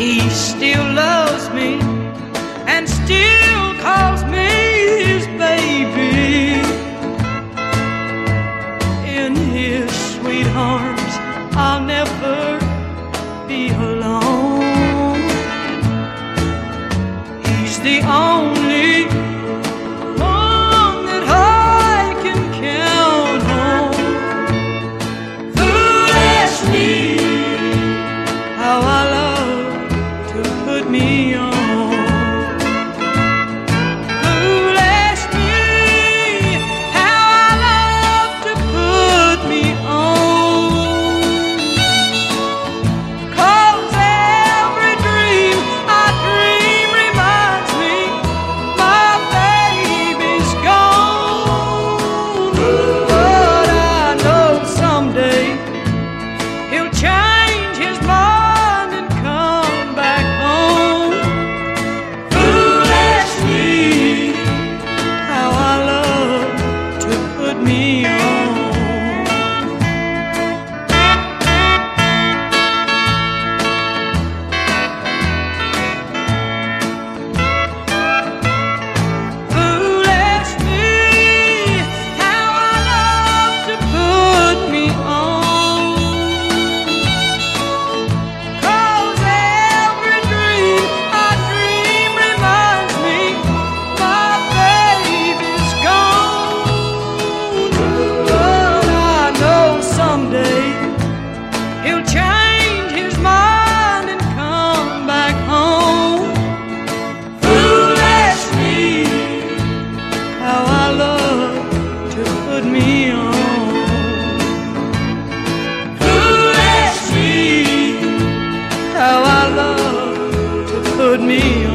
He still loves me and still calls me his baby. In his sweet arms, I'll never be alone. He's the only caminho.